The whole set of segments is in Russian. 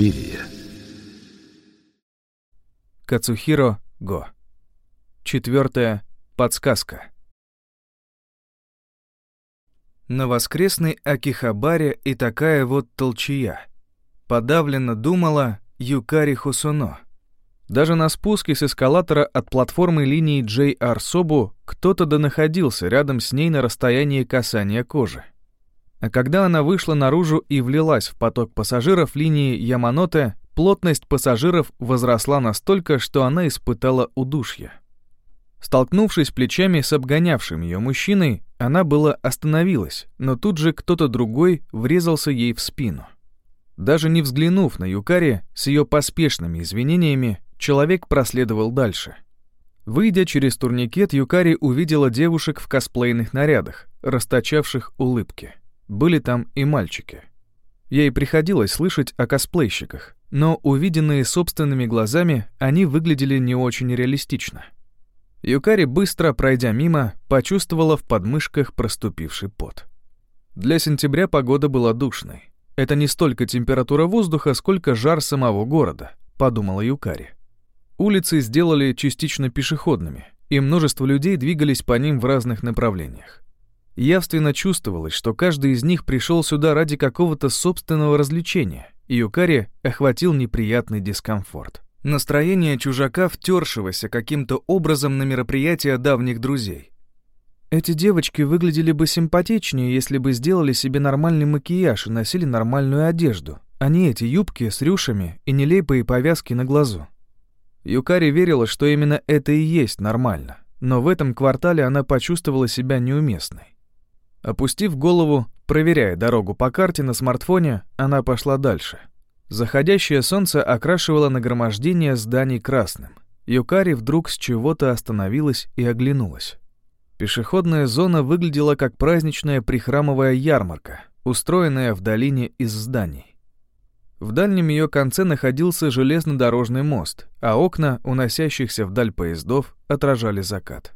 Инспирия. Кацухиро Го. Четвертая подсказка. На воскресной Акихабаре и такая вот толчья. Подавленно думала Юкари Хусуно. Даже на спуске с эскалатора от платформы линии JR Собу кто-то да находился рядом с ней на расстоянии касания кожи. А когда она вышла наружу и влилась в поток пассажиров линии Яманоте, плотность пассажиров возросла настолько, что она испытала удушье. Столкнувшись плечами с обгонявшим ее мужчиной, она была остановилась, но тут же кто-то другой врезался ей в спину. Даже не взглянув на Юкари с ее поспешными извинениями, человек проследовал дальше. Выйдя через турникет, Юкари увидела девушек в косплейных нарядах, расточавших улыбки. Были там и мальчики. Ей приходилось слышать о косплейщиках, но увиденные собственными глазами, они выглядели не очень реалистично. Юкари, быстро пройдя мимо, почувствовала в подмышках проступивший пот. Для сентября погода была душной. Это не столько температура воздуха, сколько жар самого города, подумала Юкари. Улицы сделали частично пешеходными, и множество людей двигались по ним в разных направлениях. Явственно чувствовалось, что каждый из них пришел сюда ради какого-то собственного развлечения, и Юкари охватил неприятный дискомфорт. Настроение чужака, втершегося каким-то образом на мероприятие давних друзей. Эти девочки выглядели бы симпатичнее, если бы сделали себе нормальный макияж и носили нормальную одежду, а не эти юбки с рюшами и нелепые повязки на глазу. Юкари верила, что именно это и есть нормально, но в этом квартале она почувствовала себя неуместной. Опустив голову, проверяя дорогу по карте на смартфоне, она пошла дальше. Заходящее солнце окрашивало нагромождение зданий красным. Юкари вдруг с чего-то остановилась и оглянулась. Пешеходная зона выглядела как праздничная прихрамовая ярмарка, устроенная в долине из зданий. В дальнем ее конце находился железнодорожный мост, а окна, уносящихся вдаль поездов, отражали закат.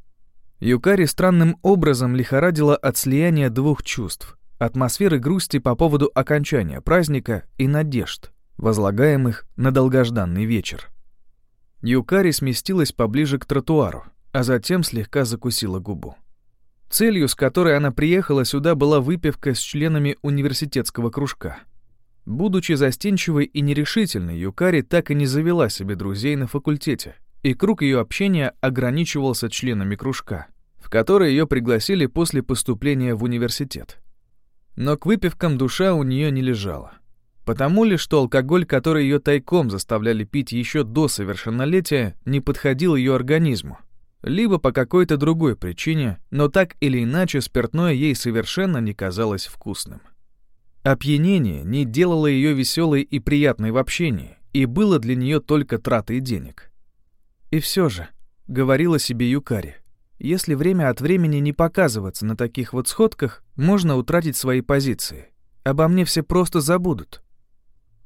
Юкари странным образом лихорадила от слияния двух чувств — атмосферы грусти по поводу окончания праздника и надежд, возлагаемых на долгожданный вечер. Юкари сместилась поближе к тротуару, а затем слегка закусила губу. Целью, с которой она приехала сюда, была выпивка с членами университетского кружка. Будучи застенчивой и нерешительной, Юкари так и не завела себе друзей на факультете, и круг ее общения ограничивался членами кружка, который ее пригласили после поступления в университет. Но к выпивкам душа у нее не лежала. Потому ли, что алкоголь, который ее тайком заставляли пить еще до совершеннолетия, не подходил ее организму, либо по какой-то другой причине, но так или иначе спиртное ей совершенно не казалось вкусным. Опьянение не делало ее веселой и приятной в общении, и было для нее только тратой денег. И все же, говорила себе Юкари, если время от времени не показываться на таких вот сходках, можно утратить свои позиции. Обо мне все просто забудут.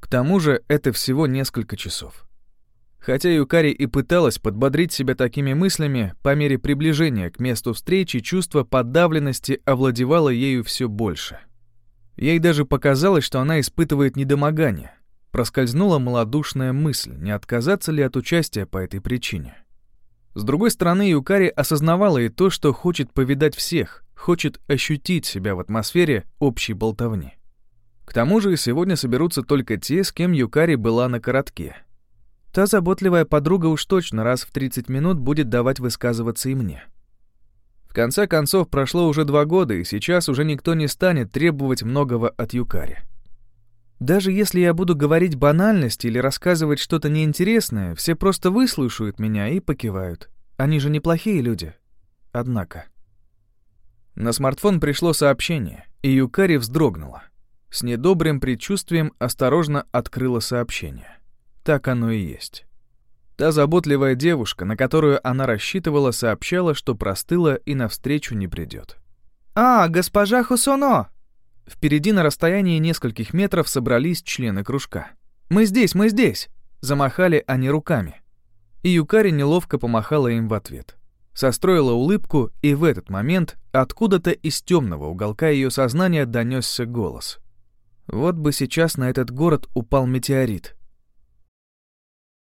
К тому же это всего несколько часов. Хотя Юкари и пыталась подбодрить себя такими мыслями, по мере приближения к месту встречи чувство подавленности овладевало ею все больше. Ей даже показалось, что она испытывает недомогание. Проскользнула малодушная мысль, не отказаться ли от участия по этой причине. С другой стороны, Юкари осознавала и то, что хочет повидать всех, хочет ощутить себя в атмосфере общей болтовни. К тому же сегодня соберутся только те, с кем Юкари была на коротке — Та заботливая подруга уж точно раз в 30 минут будет давать высказываться и мне. В конце концов, прошло уже два года, и сейчас уже никто не станет требовать многого от Юкари. Даже если я буду говорить банальность или рассказывать что-то неинтересное, все просто выслушают меня и покивают. Они же неплохие люди. Однако... На смартфон пришло сообщение, и Юкари вздрогнула. С недобрым предчувствием осторожно открыла сообщение. Так оно и есть. Та заботливая девушка, на которую она рассчитывала, сообщала, что простыла и навстречу не придет. «А, госпожа Хусоно!» Впереди на расстоянии нескольких метров собрались члены кружка. «Мы здесь, мы здесь!» Замахали они руками. И Юкари неловко помахала им в ответ. Состроила улыбку, и в этот момент откуда-то из темного уголка ее сознания донесся голос. Вот бы сейчас на этот город упал метеорит.